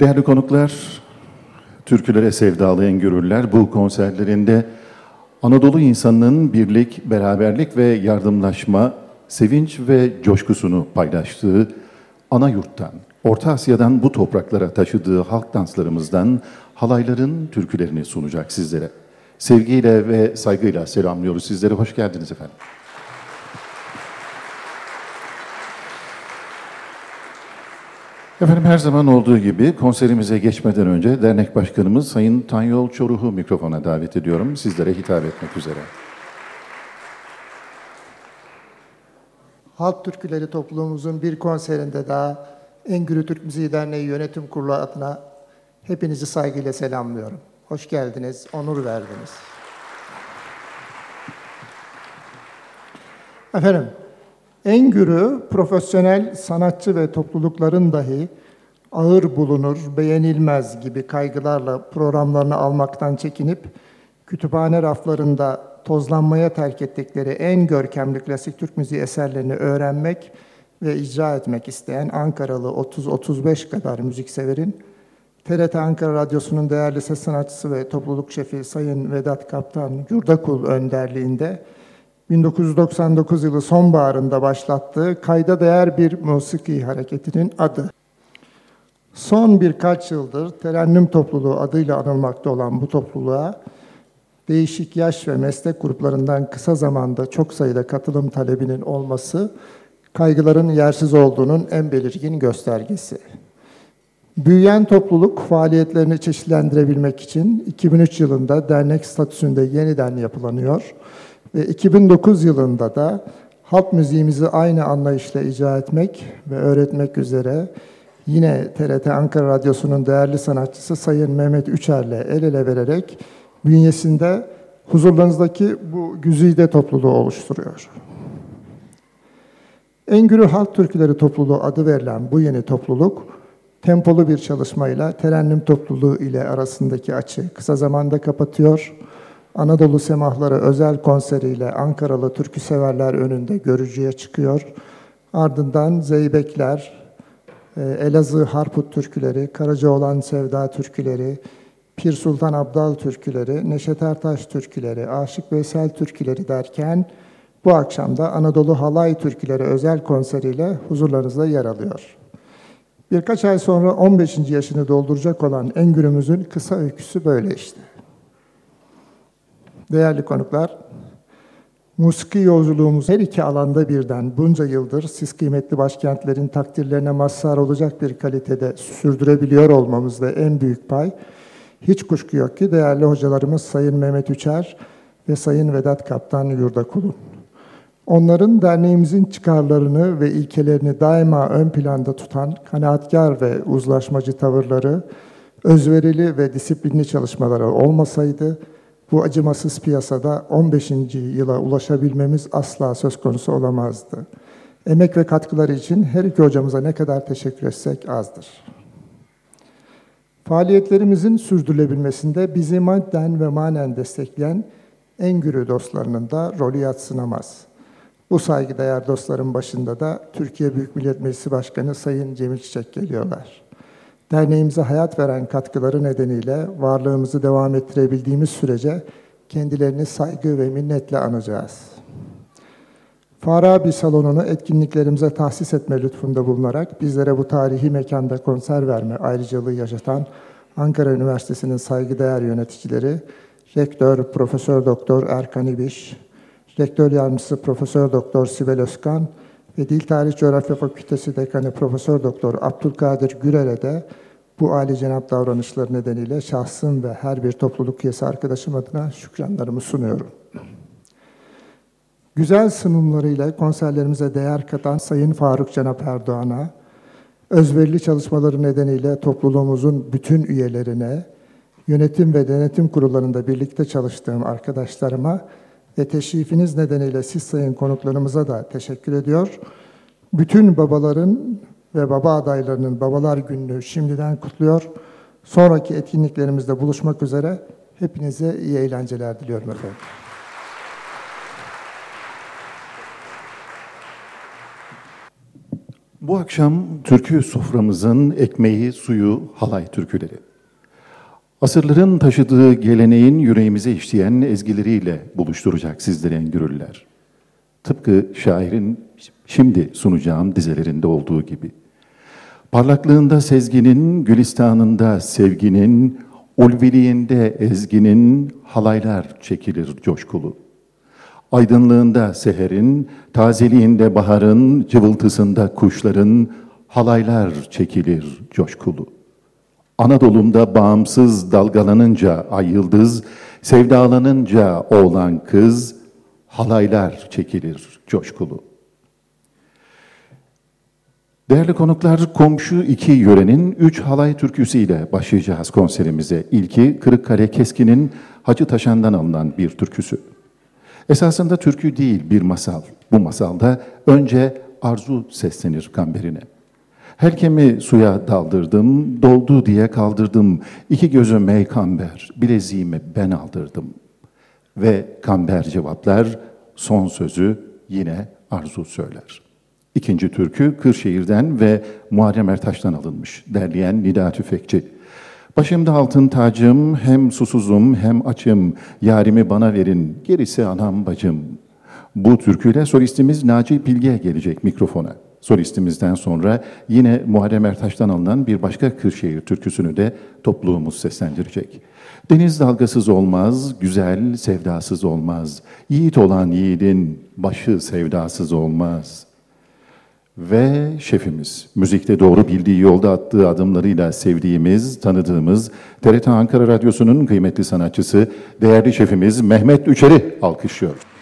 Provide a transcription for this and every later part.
Değerli konuklar, türkülere sevdalı Engürürler bu konserlerinde Anadolu insanının birlik, beraberlik ve yardımlaşma, sevinç ve coşkusunu paylaştığı ana yurttan, Orta Asya'dan bu topraklara taşıdığı halk danslarımızdan halayların türkülerini sunacak sizlere. Sevgiyle ve saygıyla selamlıyoruz sizlere. Hoş geldiniz efendim. Efendim her zaman olduğu gibi konserimize geçmeden önce dernek başkanımız Sayın Tanyol Çoruh'u mikrofona davet ediyorum. Sizlere hitap etmek üzere. Halk Türküleri topluluğumuzun bir konserinde daha Engürü Türk Müziği Derneği Yönetim Kurulu adına hepinizi saygıyla selamlıyorum. Hoş geldiniz, onur verdiniz. Efendim, Engürü profesyonel sanatçı ve toplulukların dahi ağır bulunur, beğenilmez gibi kaygılarla programlarını almaktan çekinip kütüphane raflarında tozlanmaya terk ettikleri en görkemli klasik Türk müziği eserlerini öğrenmek ve icra etmek isteyen Ankaralı 30-35 kadar müzikseverin TRT Ankara Radyosu'nun değerli ses sanatçısı ve topluluk şefi Sayın Vedat Kaptan Yurdakul önderliğinde 1999 yılı sonbaharında başlattığı kayda değer bir musiki hareketinin adı. Son birkaç yıldır Terennüm Topluluğu adıyla anılmakta olan bu topluluğa değişik yaş ve meslek gruplarından kısa zamanda çok sayıda katılım talebinin olması kaygıların yersiz olduğunun en belirgin göstergesi. Büyüyen topluluk faaliyetlerini çeşitlendirebilmek için 2003 yılında dernek statüsünde yeniden yapılanıyor ve 2009 yılında da halk müziğimizi aynı anlayışla icra etmek ve öğretmek üzere yine TRT Ankara Radyosu'nun değerli sanatçısı Sayın Mehmet Üçer'le el ele vererek bünyesinde huzurlarınızdaki bu güzide topluluğu oluşturuyor. Engürü Halk Türküleri Topluluğu adı verilen bu yeni topluluk, tempolu bir çalışmayla Terennüm Topluluğu ile arasındaki açı kısa zamanda kapatıyor. Anadolu Semahları özel konseriyle Ankaralı türkü severler önünde görücüye çıkıyor. Ardından Zeybekler, e, Elazığ Harput türküleri, Karacaoğlan Sevda türküleri, Pir Sultan Abdal türküleri, Neşet Ertaş türküleri, Aşık Veysel türküleri derken bu akşam da Anadolu Halay Türküleri özel konseriyle huzurlarınızda yer alıyor. Birkaç ay sonra 15. yaşını dolduracak olan Engürümüzün kısa öyküsü böyle işte. Değerli konuklar, musiki yolculuğumuz her iki alanda birden bunca yıldır siz kıymetli başkentlerin takdirlerine mazhar olacak bir kalitede sürdürebiliyor olmamızda en büyük pay, hiç kuşku yok ki değerli hocalarımız Sayın Mehmet Üçer ve Sayın Vedat Kaptan Yurdakul'un. Onların derneğimizin çıkarlarını ve ilkelerini daima ön planda tutan kanaatkar ve uzlaşmacı tavırları, özverili ve disiplinli çalışmaları olmasaydı, bu acımasız piyasada 15. yıla ulaşabilmemiz asla söz konusu olamazdı. Emek ve katkıları için her iki hocamıza ne kadar teşekkür etsek azdır. Faaliyetlerimizin sürdürülebilmesinde bizi madden ve manen destekleyen Engürü dostlarının da rolü yatsınamaz. Bu saygıdeğer dostların başında da Türkiye Büyük Millet Meclisi Başkanı Sayın Cemil Çiçek geliyorlar. Derneğimize hayat veren katkıları nedeniyle varlığımızı devam ettirebildiğimiz sürece kendilerini saygı ve minnetle anacağız. Farabi salonunu etkinliklerimize tahsis etme lütfunda bulunarak bizlere bu tarihi mekanda konser verme ayrıcalığı yaşatan Ankara Üniversitesi'nin saygıdeğer yöneticileri, Rektör Profesör Doktor Erkan İbiş, Rektör Yardımcısı Profesör Doktor Sibel Özkan ve Dil Tarih Coğrafya Fakültesi Dekanı Profesör Doktor Abdülkadir Gürel'e de bu cenap davranışları nedeniyle şahsım ve her bir topluluk üyesi arkadaşım adına şükranlarımı sunuyorum. Güzel sunumlarıyla konserlerimize değer katan Sayın Faruk Cenap Erdoğan'a, özverili çalışmaları nedeniyle topluluğumuzun bütün üyelerine, yönetim ve denetim kurullarında birlikte çalıştığım arkadaşlarıma ve teşrifiniz nedeniyle siz sayın konuklarımıza da teşekkür ediyor. Bütün babaların ve baba adaylarının Babalar Günü'nü şimdiden kutluyor. Sonraki etkinliklerimizde buluşmak üzere hepinize iyi eğlenceler diliyorum efendim. Bu akşam türkü soframızın ekmeği, suyu, halay türküleri. Asırların taşıdığı geleneğin yüreğimize işleyen ezgileriyle buluşturacak sizleri Engürüller. Tıpkı şairin şimdi sunacağım dizelerinde olduğu gibi. Parlaklığında sezginin, gülistanında sevginin, ulviliğinde ezginin halaylar çekilir coşkulu. Aydınlığında seherin, tazeliğinde baharın, cıvıltısında kuşların halaylar çekilir coşkulu. Anadolu'mda bağımsız dalgalanınca ay yıldız, sevdalanınca oğlan kız, halaylar çekilir coşkulu. Değerli konuklar, komşu iki yörenin üç halay türküsüyle başlayacağız konserimize. İlki Kırıkkale Keskin'in Hacı Taşan'dan alınan bir türküsü. Esasında türkü değil bir masal. Bu masalda önce arzu seslenir kamberine. Helkemi suya daldırdım, doldu diye kaldırdım. İki gözü meykamber, bileziğimi ben aldırdım. Ve kamber cevaplar, son sözü yine arzu söyler. İkinci türkü Kırşehir'den ve Muharrem Ertaş'tan alınmış. Derleyen Nida Tüfekçi. Başımda altın tacım, hem susuzum hem açım, yarimi bana verin, gerisi anam bacım. Bu türküyle solistimiz Naci Bilge gelecek mikrofona. Solistimizden sonra yine Muharrem Ertaş'tan alınan bir başka Kırşehir türküsünü de topluluğumuz seslendirecek. Deniz dalgasız olmaz, güzel sevdasız olmaz. Yiğit olan yiğidin başı sevdasız olmaz.'' Ve şefimiz, müzikte doğru bildiği yolda attığı adımlarıyla sevdiğimiz, tanıdığımız TRT Ankara Radyosu'nun kıymetli sanatçısı, değerli şefimiz Mehmet Üçer'i alkışlıyor.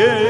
Gerisi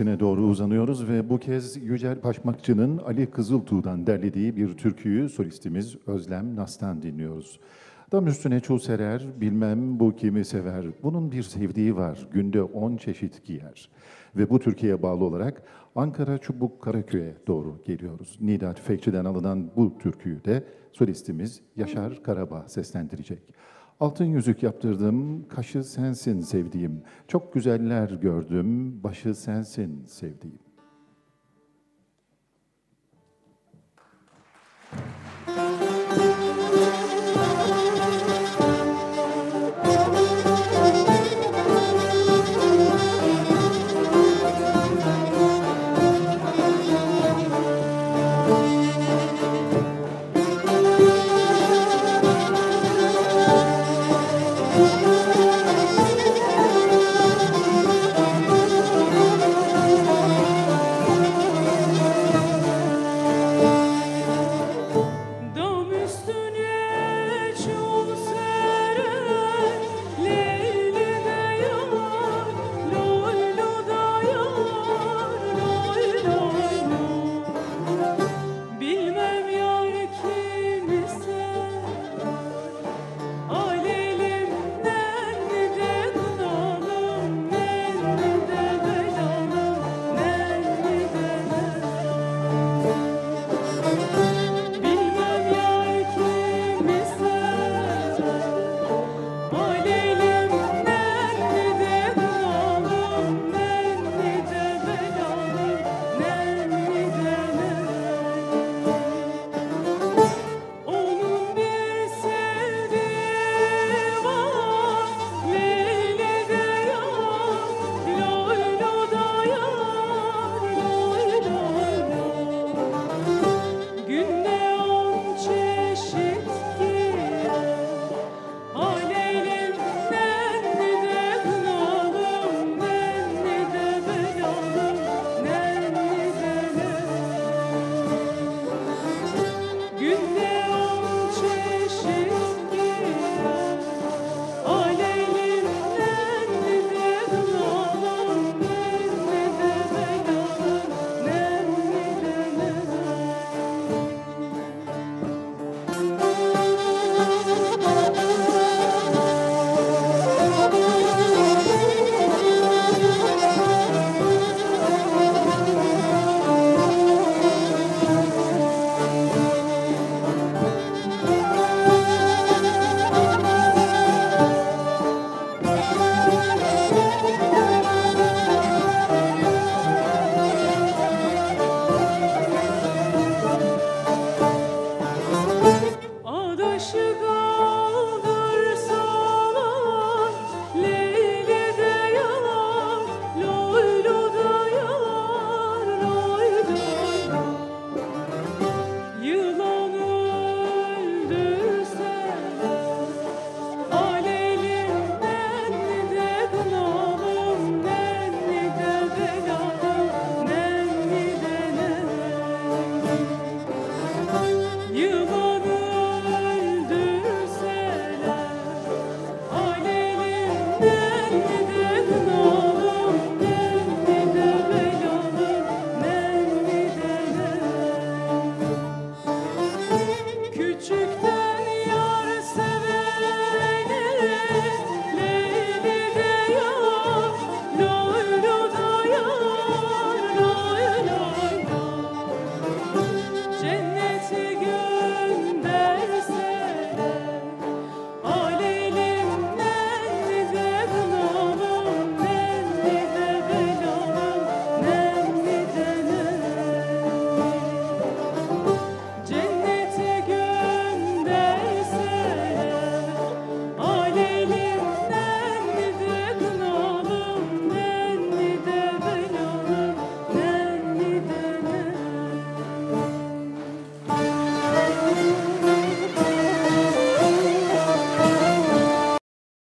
yöresine doğru uzanıyoruz ve bu kez Yücel Paşmakçı'nın Ali Kızıltuğ'dan derlediği bir türküyü solistimiz Özlem Nas'tan dinliyoruz. Dam üstüne çul serer, bilmem bu kimi sever. Bunun bir sevdiği var, günde on çeşit giyer. Ve bu Türkiye'ye bağlı olarak Ankara Çubuk Karaköy'e doğru geliyoruz. Nida Tüfekçi'den alınan bu türküyü de solistimiz Yaşar Karabağ seslendirecek. Altın yüzük yaptırdım, kaşı sensin sevdiğim. Çok güzeller gördüm, başı sensin sevdiğim.